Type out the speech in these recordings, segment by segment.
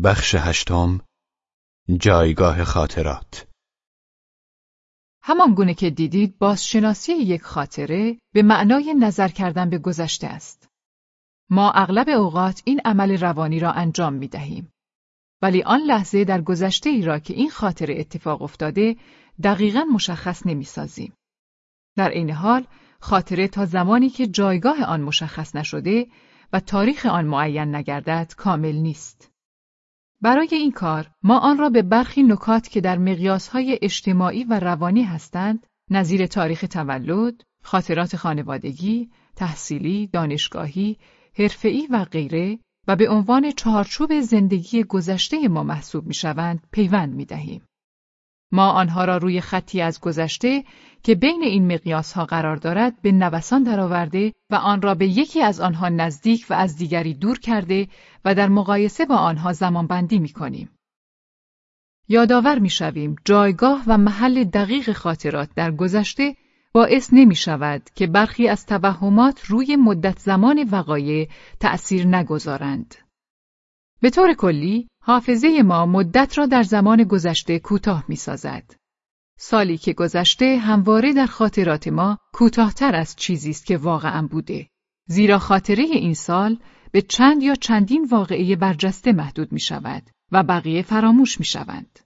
بخش هشتم جایگاه خاطرات همان گونه که دیدید بازشناسی یک خاطره به معنای نظر کردن به گذشته است. ما اغلب اوقات این عمل روانی را انجام می دهیم. ولی آن لحظه در گذشته ای را که این خاطره اتفاق افتاده دقیقا مشخص نمی سازیم. در این حال خاطره تا زمانی که جایگاه آن مشخص نشده و تاریخ آن معین نگردد کامل نیست. برای این کار ما آن را به برخی نکات که در مقیاسهای اجتماعی و روانی هستند نظیر تاریخ تولد، خاطرات خانوادگی، تحصیلی، دانشگاهی، حرفه‌ای و غیره و به عنوان چهارچوب زندگی گذشته ما محسوب می‌شوند پیوند می‌دهیم. ما آنها را روی خطی از گذشته که بین این مقیاس ها قرار دارد به نوسان درآورده و آن را به یکی از آنها نزدیک و از دیگری دور کرده و در مقایسه با آنها زمانبندی می کنیم. یادآور می شویم جایگاه و محل دقیق خاطرات در گذشته باعث نمی شود که برخی از توهمات روی مدت زمان وقایع تأثیر نگذارند. به طور کلی حافظه ما مدت را در زمان گذشته کوتاه می سازد. سالی که گذشته همواره در خاطرات ما کوتاهتر از چیزی است که واقعا بوده. زیرا خاطره این سال به چند یا چندین واقعه برجسته محدود می شود و بقیه فراموش می شوند.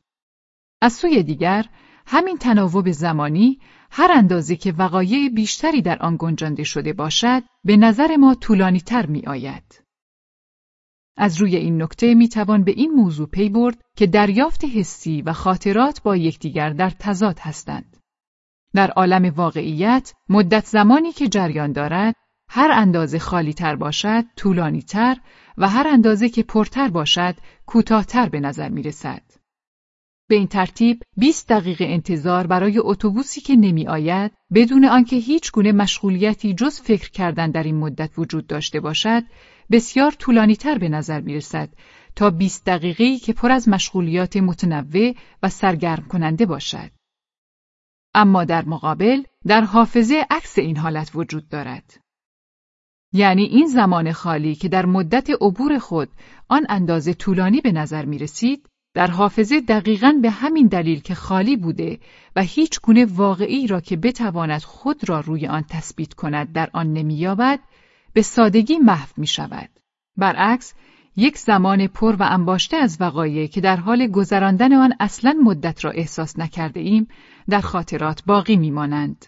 از سوی دیگر، همین تناوب زمانی هر اندازه که وقایع بیشتری در آن گنجانده شده باشد، به نظر ما طولانی تر می آید. از روی این نکته می توان به این موضوع پی برد که دریافت حسی و خاطرات با یکدیگر در تضاد هستند. در عالم واقعیت مدت زمانی که جریان دارد هر اندازه خالی تر باشد طولانی تر و هر اندازه که پرتر باشد کوتاهتر به نظر می رسد. به این ترتیب 20 دقیقه انتظار برای اتوبوسی که نمی آید بدون آنکه هیچ گونه مشغولیتی جز فکر کردن در این مدت وجود داشته باشد بسیار طولانی تر به نظر می رسد تا 20 دقیقه‌ای که پر از مشغولیات متنوع و سرگرم کننده باشد. اما در مقابل در حافظه عکس این حالت وجود دارد. یعنی این زمان خالی که در مدت عبور خود آن اندازه طولانی به نظر می رسید، در حافظه دقیقا به همین دلیل که خالی بوده و هیچ گونه واقعی را که بتواند خود را روی آن تثبیت کند در آن نمییابد به سادگی محو می شود. برعکس یک زمان پر و انباشته از وقایع که در حال گذراندن آن اصلا مدت را احساس نکرده ایم در خاطرات باقی میمانند.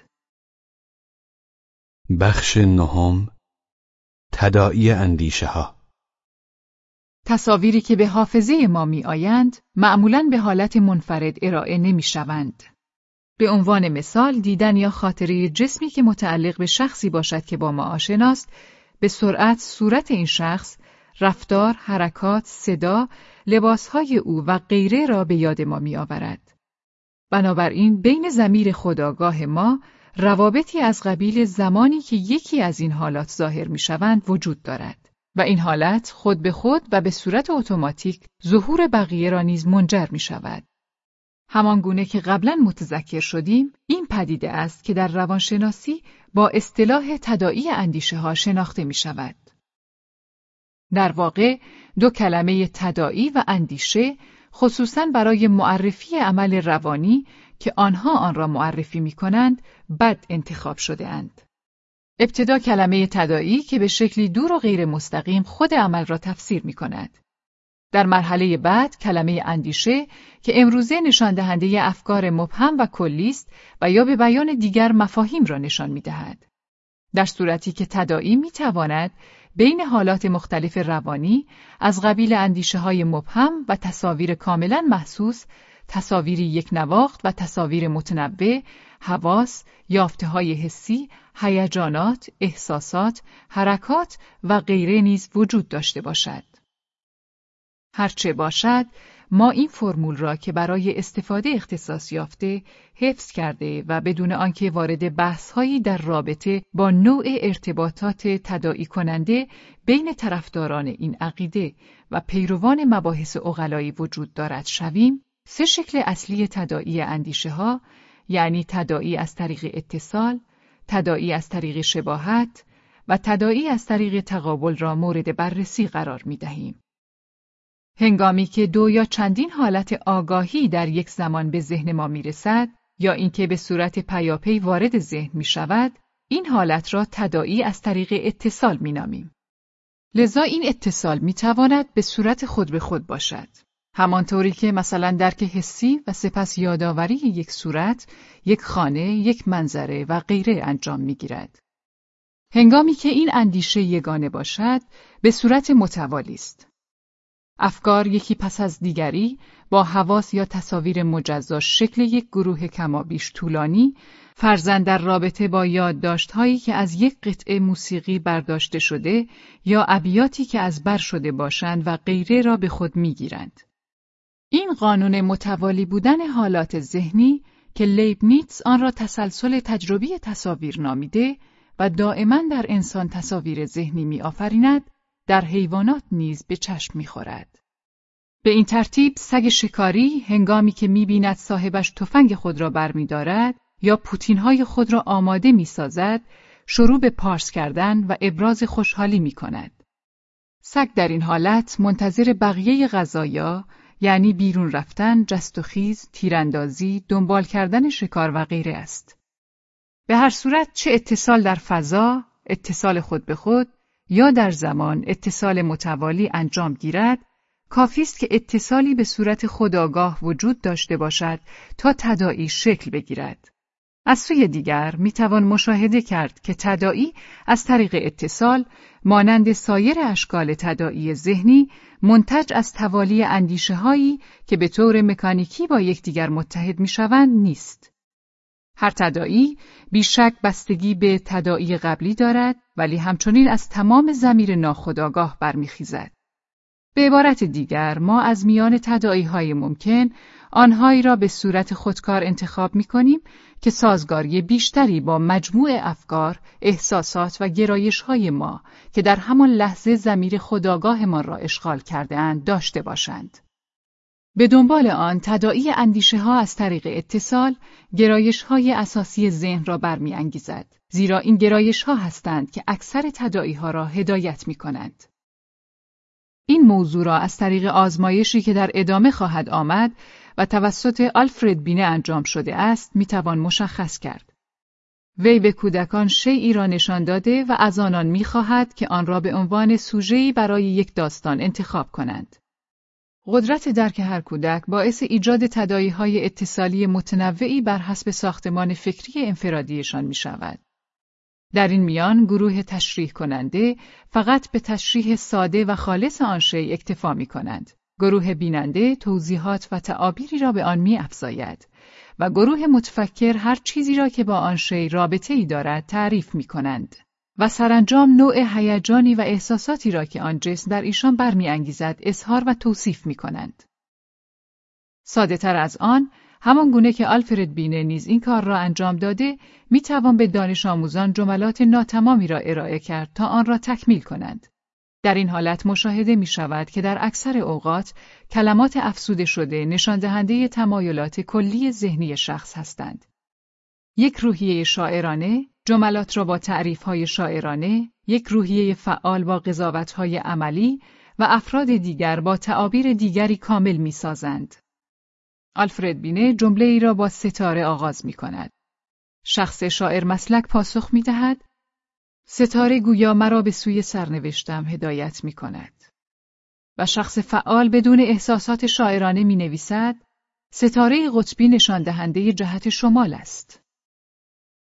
بخش نهم تدائی اندیشه ها تصاویری که به حافظه ما می آیند معمولا به حالت منفرد ارائه نمی شوند. به عنوان مثال دیدن یا خاطره جسمی که متعلق به شخصی باشد که با ما آشناست به سرعت صورت این شخص، رفتار، حرکات، صدا، لباسهای او و غیره را به یاد ما می آورد. بنابراین بین زمیر خداگاه ما روابطی از قبیل زمانی که یکی از این حالات ظاهر می شوند وجود دارد و این حالت خود به خود و به صورت اتوماتیک ظهور بقیه را نیز منجر می شود. همان گونه که قبلا متذکر شدیم این پدیده است که در روانشناسی با اصطلاح تدائی اندیشه ها شناخته می شود. در واقع دو کلمه تدائی و اندیشه خصوصا برای معرفی عمل روانی که آنها آن را معرفی می کنند بد انتخاب شده اند. ابتدا کلمه تدائی که به شکلی دور و غیر مستقیم خود عمل را تفسیر می کند. در مرحله بعد کلمه اندیشه که امروزه نشان دهنده افکار مبهم و کلی است و یا به بیان دیگر مفاهیم را نشان می دهد. در صورتی که تدائی می تواند بین حالات مختلف روانی از قبیل اندیشه های مبهم و تصاویر کاملا محسوس تصاویری یک نواخت و تصاویر متنوع، حواس، یافته های حسی، هیجانات، احساسات، حرکات و غیره نیز وجود داشته باشد. هرچه باشد، ما این فرمول را که برای استفاده اختصاص یافته حفظ کرده و بدون آنکه وارد بحثهایی در رابطه با نوع ارتباطات تداعی کننده بین طرفداران این عقیده و پیروان مباحث اغلایی وجود دارد شویم، سه شکل اصلی تداعی اندیشه ها یعنی تداعی از طریق اتصال، تداعی از طریق شباهت و تداعی از طریق تقابل را مورد بررسی قرار می دهیم. هنگامی که دو یا چندین حالت آگاهی در یک زمان به ذهن ما می رسد یا اینکه به صورت پیاپی وارد ذهن می شود، این حالت را تدائی از طریق اتصال می نامیم. لذا این اتصال می تواند به صورت خود به خود باشد. همانطوری که مثلا درک حسی و سپس یادآوری یک صورت، یک خانه، یک منظره و غیره انجام می گیرد. هنگامی که این اندیشه یگانه باشد، به صورت متوالی است. افکار یکی پس از دیگری با حواس یا تصاویر مجزا شکل یک گروه کمابیش طولانی فرزن در رابطه با یادداشت‌هایی که از یک قطعه موسیقی برداشته شده یا ابیاتی که از بر شده باشند و غیره را به خود می‌گیرند. این قانون متوالی بودن حالات ذهنی که لیبنیتس آن را تسلسل تجربی تصاویر نامیده و دائما در انسان تصاویر ذهنی می آفریند، در حیوانات نیز به چشم می خورد. به این ترتیب سگ شکاری هنگامی که می بیند صاحبش تفنگ خود را برمیدارد یا پوتینهای خود را آماده می سازد، شروع به پارس کردن و ابراز خوشحالی می کند. سگ در این حالت منتظر بقیه غذایا یعنی بیرون رفتن، جست و خیز، تیراندازی، دنبال کردن شکار و غیره است. به هر صورت چه اتصال در فضا، اتصال خود به خود یا در زمان اتصال متوالی انجام گیرد، کافی است که اتصالی به صورت خداگاه وجود داشته باشد تا تداعی شکل بگیرد. از سوی دیگر می‌توان مشاهده کرد که تداعی از طریق اتصال مانند سایر اشکال تداعی ذهنی منتج از توالی اندیشه هایی که به طور مکانیکی با یکدیگر متحد می‌شوند نیست. هر تداعی بیشک بستگی به تداعی قبلی دارد ولی همچنین از تمام زمیر ناخودآگاه برمیخیزد. به عبارت دیگر ما از میان تداعی های ممکن آنهایی را به صورت خودکار انتخاب می کنیم که سازگاری بیشتری با مجموع افکار، احساسات و گرایش های ما که در همان لحظه زمیر خداگاهمان را اشغال کرده اند داشته باشند. به دنبال آن تدائی اندیشه ها از طریق اتصال گرایش های اساسی ذهن را برمیانگیزد زیرا این گرایش ها هستند که اکثر تدائی ها را هدایت می کنند. این موضوع را از طریق آزمایشی که در ادامه خواهد آمد و توسط آلفرد بینه انجام شده است می‌توان مشخص کرد. وی به کودکان شیعی را نشان داده و از آنان می‌خواهد که آن را به عنوان سوژه‌ای برای یک داستان انتخاب کنند. قدرت درک هر کودک باعث ایجاد تدایی های اتصالی متنوعی بر حسب ساختمان فکری انفرادیشان می شود. در این میان گروه تشریح کننده فقط به تشریح ساده و خالص آن شی اکتفا می کنند. گروه بیننده توضیحات و تعابیری را به آن می افزاید و گروه متفکر هر چیزی را که با آن شی رابطه ای دارد تعریف می کنند. و سرانجام نوع هیجانی و احساساتی را که آن جسم در ایشان برمیانگیزد اظهار و توصیف می کنند. ساده تر از آن، همان گونه که آلفرد بینه نیز این کار را انجام داده، می توان به دانش آموزان جملات ناتمامی را ارائه کرد تا آن را تکمیل کنند. در این حالت مشاهده می شود که در اکثر اوقات کلمات افسوده شده نشان دهنده تمایلات کلی ذهنی شخص هستند. یک روحیه شاعرانه جملات را با های شاعرانه، یک روحیه فعال با های عملی و افراد دیگر با تعابیر دیگری کامل می سازند. آلفرد بینه جمله ای را با ستاره آغاز می کند. شخص شاعر مسلک پاسخ می دهد ستاره گویا مرا به سوی سرنوشتم هدایت می کند. و شخص فعال بدون احساسات شاعرانه می نویسد ستاره قطبی نشان دهنده جهت شمال است.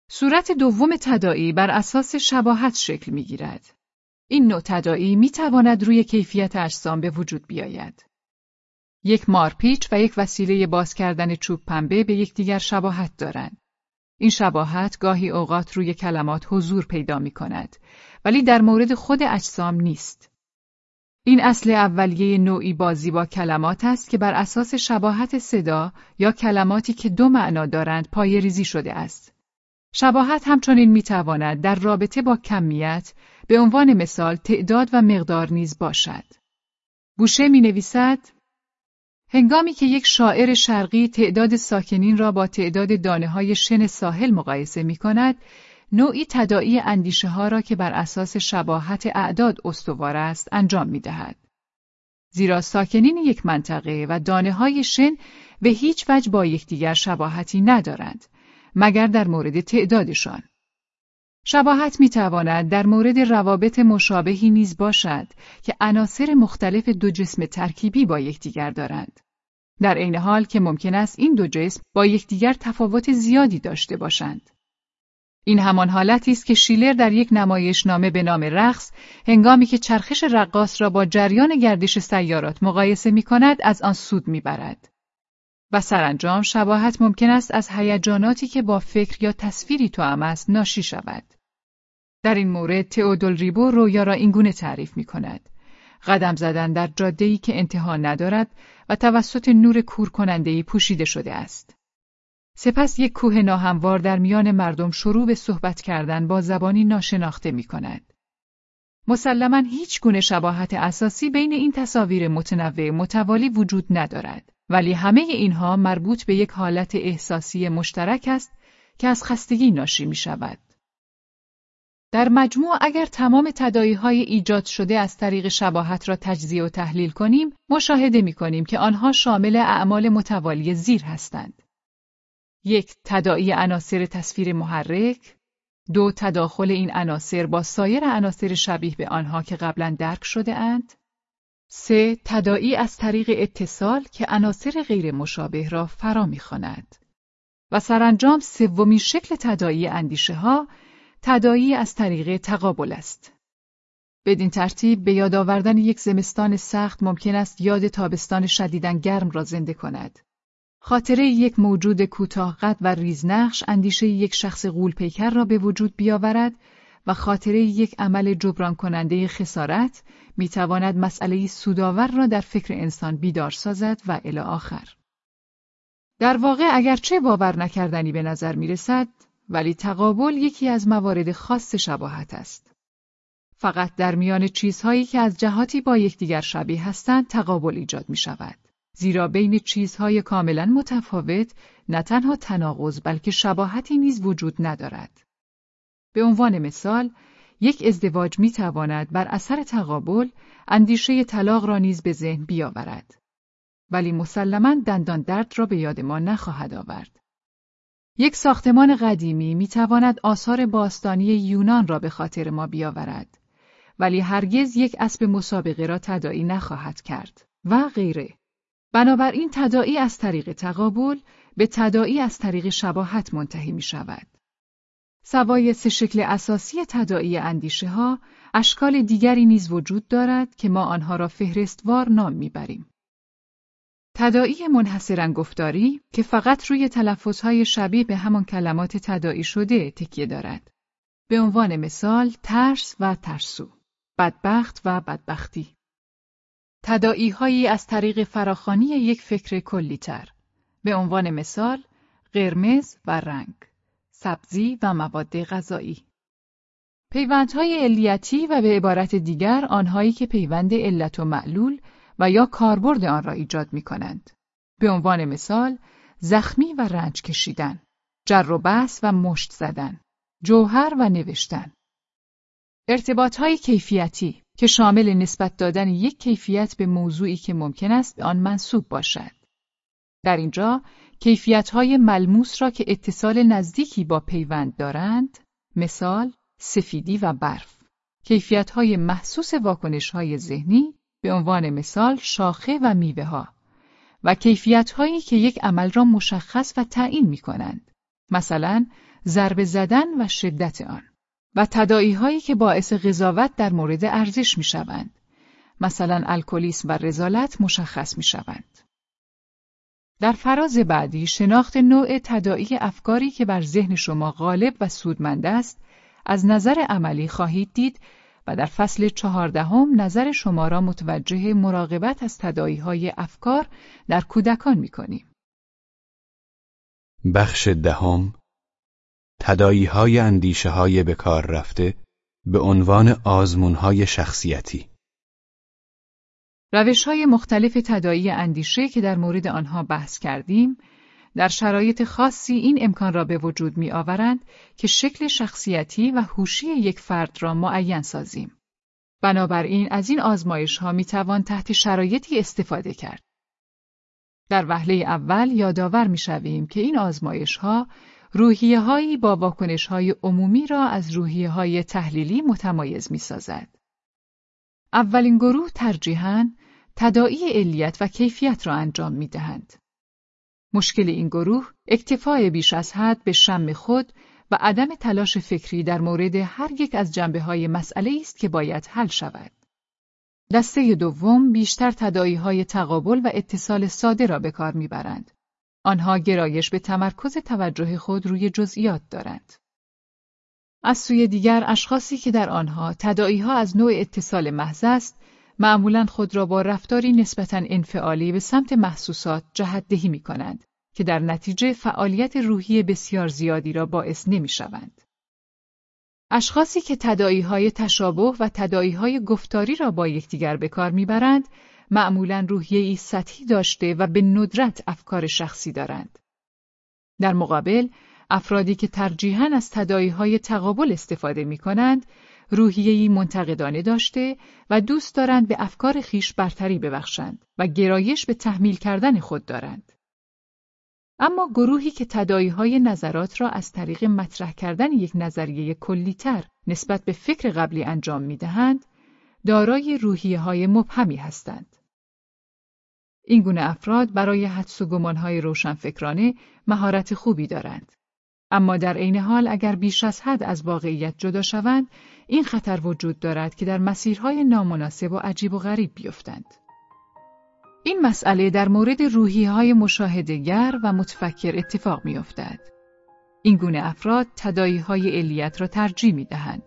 صورت دوم تدائی بر اساس شباهت شکل می گیرد. این نوع تدائی می تواند روی کیفیت اجسام به وجود بیاید. یک مارپیچ و یک وسیله باز کردن چوب پنبه به یکدیگر شباهت دارند. این شباهت گاهی اوقات روی کلمات حضور پیدا می کند ولی در مورد خود اجسام نیست. این اصل اولیه نوعی بازی با کلمات است که بر اساس شباهت صدا یا کلماتی که دو معنا دارند پای ریزی شده است. شباهت همچنین می‌تواند در رابطه با کمیت به عنوان مثال تعداد و مقدار نیز باشد. بوشه می نویسد هنگامی که یک شاعر شرقی تعداد ساکنین را با تعداد دانه های شن ساحل مقایسه می کند، نوعی تدائی اندیشه ها را که بر اساس شباهت اعداد استوار است انجام می دهد. زیرا ساکنین یک منطقه و دانه های شن به هیچ وجه با یکدیگر شباهتی ندارند مگر در مورد تعدادشان. شباهت می تواند در مورد روابط مشابهی نیز باشد که عناصر مختلف دو جسم ترکیبی با یکدیگر دارند. در عین حال که ممکن است این دو جسم با یکدیگر تفاوت زیادی داشته باشند. این همان حالتی است که شیلر در یک نمایشنامه به نام رقص هنگامی که چرخش رقاص را با جریان گردش سیارات مقایسه می کند از آن سود می برد. و سرانجام شباهت ممکن است از هیجاناتی که با فکر یا تصویری تو است ناشی شود. در این مورد تئودول ریبو رویا را اینگونه تعریف می کند. قدم زدن در جاده‌ای که انتها ندارد و توسط نور کور پوشیده شده است. سپس یک کوه ناهموار در میان مردم شروع به صحبت کردن با زبانی ناشناخته می کند. مسلما هیچ گونه شباهت اساسی بین این تصاویر متنوع متوالی وجود ندارد ولی همه اینها مربوط به یک حالت احساسی مشترک است که از خستگی ناشی می شود. در مجموع اگر تمام تدایی های ایجاد شده از طریق شباهت را تجزیه و تحلیل کنیم، مشاهده می کنیم که آنها شامل اعمال متوالی زیر هستند. یک تداعی عناصر تصویر محرک، دو تداخل این عناصر با سایر عناصر شبیه به آنها که قبلا درک شده اند، سه تداعی از طریق اتصال که عناصر غیر مشابه را فرا می‌خواند و سرانجام سومین شکل تداعی اندیشه ها تداعی از طریق تقابل است. بدین ترتیب به یاد آوردن یک زمستان سخت ممکن است یاد تابستان شدیدن گرم را زنده کند. خاطره یک موجود کوتاه قد و ریزنقش اندیشه یک شخص غولپیکر را به وجود بیاورد و خاطره یک عمل جبران کننده خسارت می تواند مسئله سودآور را در فکر انسان بیدار سازد و الی آخر. در واقع اگرچه باور نکردنی به نظر می رسد، ولی تقابل یکی از موارد خاص شباهت است. فقط در میان چیزهایی که از جهاتی با یکدیگر شبیه هستند تقابل ایجاد می شود. زیرا بین چیزهای کاملا متفاوت نه تنها تناقض بلکه شباهتی نیز وجود ندارد. به عنوان مثال، یک ازدواج می تواند بر اثر تقابل اندیشه طلاق را نیز به ذهن بیاورد. ولی مسلما دندان درد را به یاد ما نخواهد آورد. یک ساختمان قدیمی می تواند آثار باستانی یونان را به خاطر ما بیاورد. ولی هرگز یک اسب مسابقه را تداعی نخواهد کرد و غیره. بنابراین تداعی از طریق تقابل به تداعی از طریق شباهت منتهی می شود. سوای سه شکل اساسی تداعی اندیشه ها، اشکال دیگری نیز وجود دارد که ما آنها را فهرستوار نام می‌بریم. تداعی منحصرا گفتاری که فقط روی تلفظهای شبیه به همان کلمات تداعی شده تکیه دارد. به عنوان مثال ترس و ترسو، بدبخت و بدبختی. تداعی هایی از طریق فراخانی یک فکر کلیتر. به عنوان مثال قرمز و رنگ. سبزی و مواد غذایی. پیوندهای علیتی و به عبارت دیگر آنهایی که پیوند علت و معلول و یا کاربرد آن را ایجاد می کنند. به عنوان مثال زخمی و رنج کشیدن، جر و بحث و مشت زدن، جوهر و نوشتن. ارتباط های کیفیتی که شامل نسبت دادن یک کیفیت به موضوعی که ممکن است به آن منصوب باشد. در اینجا کیفیت های ملموس را که اتصال نزدیکی با پیوند دارند، مثال سفیدی و برف. کیفیت های محسوس واکنش های ذهنی به عنوان مثال شاخه و میوه ها و کیفیت هایی که یک عمل را مشخص و تعیین می کنند. مثلا ضربه زدن و شدت آن و تدائی هایی که باعث قضاوت در مورد ارزش می شوند. مثلا الکلیسم و رزالت مشخص می شوند. در فراز بعدی شناخت نوع تداعی افکاری که بر ذهن شما غالب و سودمند است از نظر عملی خواهید دید و در فصل چهاردهم نظر شما را متوجه مراقبت از تداعی های افکار در کودکان می کنیم. بخش دهم تداعی های اندیشه های به رفته به عنوان آزمون های شخصیتی روش های مختلف تدایی اندیشه که در مورد آنها بحث کردیم، در شرایط خاصی این امکان را به وجود می آورند که شکل شخصیتی و هوشی یک فرد را معین سازیم. بنابراین از این آزمایش ها می توان تحت شرایطی استفاده کرد. در وهله اول یادآور می شویم که این آزمایش ها روحیه هایی با واکنش های عمومی را از روحیه های تحلیلی متمایز می سازد. اولین گروه ترجیحاً تدائی علیت و کیفیت را انجام می دهند. مشکل این گروه اکتفای بیش از حد به شم خود و عدم تلاش فکری در مورد هر یک از جنبه های مسئله است که باید حل شود. دسته دوم بیشتر تدایی های تقابل و اتصال ساده را به کار می‌برند. آنها گرایش به تمرکز توجه خود روی جزئیات دارند. از سوی دیگر اشخاصی که در آنها تدایی ها از نوع اتصال محض است، معمولا خود را با رفتاری نسبتا انفعالی به سمت محسوسات جهت دهی می کنند که در نتیجه فعالیت روحی بسیار زیادی را باعث نمی شوند. اشخاصی که تدایی های تشابه و تدایی های گفتاری را با یکدیگر به کار می‌برند معمولا روحیه ای سطحی داشته و به ندرت افکار شخصی دارند. در مقابل افرادی که ترجیحاً از تدایی های تقابل استفاده می کنند روحیه‌ای منتقدانه داشته و دوست دارند به افکار خیش برتری ببخشند و گرایش به تحمیل کردن خود دارند. اما گروهی که تدایی های نظرات را از طریق مطرح کردن یک نظریه کلیتر نسبت به فکر قبلی انجام می دهند، دارای روحیه های مبهمی هستند. این گونه افراد برای حدس و گمانهای روشنفکرانه مهارت خوبی دارند. اما در عین حال اگر بیش از حد از واقعیت جدا شوند، این خطر وجود دارد که در مسیرهای نامناسب و عجیب و غریب بیفتند. این مسئله در مورد روحی های مشاهدگر و متفکر اتفاق می افتد. این گونه افراد تدایی های علیت را ترجیح می دهند.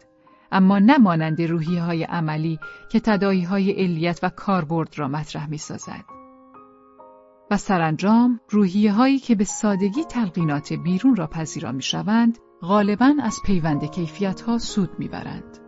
اما نه مانند روحی های عملی که تدایی های علیت و کاربرد را مطرح می سازد. و سرانجام روحیه هایی که به سادگی تلقینات بیرون را پذیرا می شوند غالبا از پیوند کیفیت ها سود می برند.